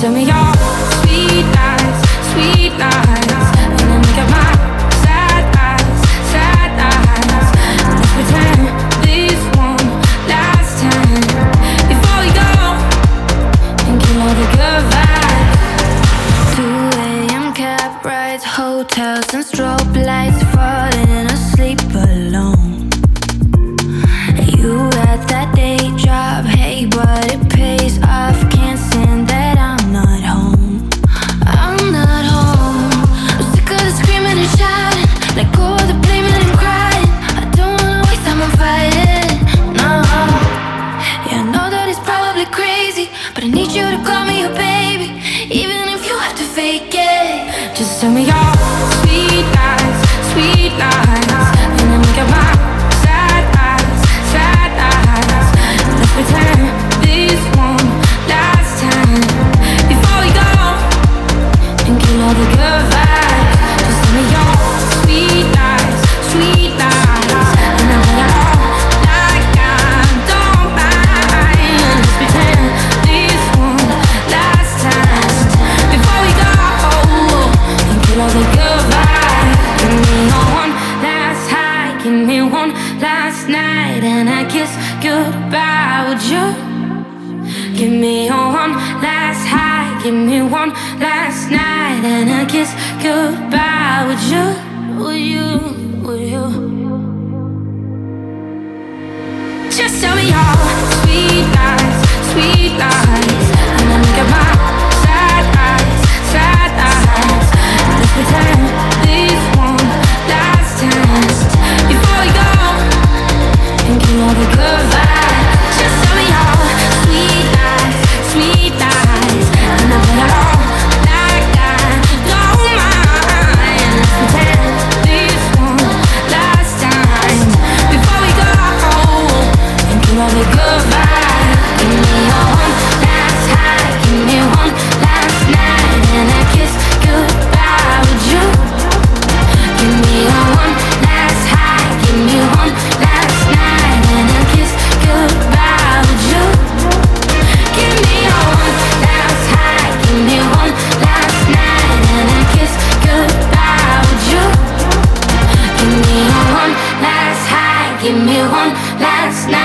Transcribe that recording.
Send me your sweet nights, sweet nights, and then forget my sad nights, sad nights. Let's pretend this one last time before we go and kill all the good vibes. 2 a.m. cab rides, hotels and strobe lights. last night and I kiss goodbye. Would you give me your one last high? Give me one last night and I kiss goodbye. Would you? Would you? Would you? Just tell me all sweet lies. me one last night.